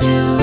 do.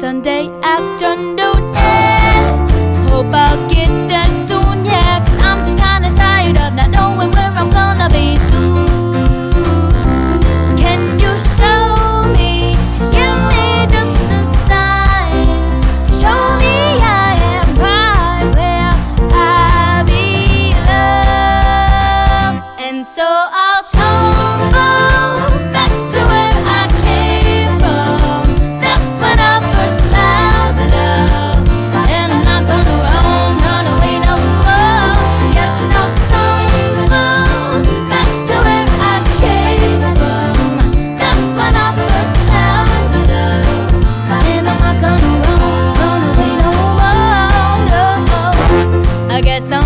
Sunday afternoon. Yeah, hope I'll get there soon. Yeah, cause I'm just kinda tired of not knowing where I'm gonna be soon. guess I'm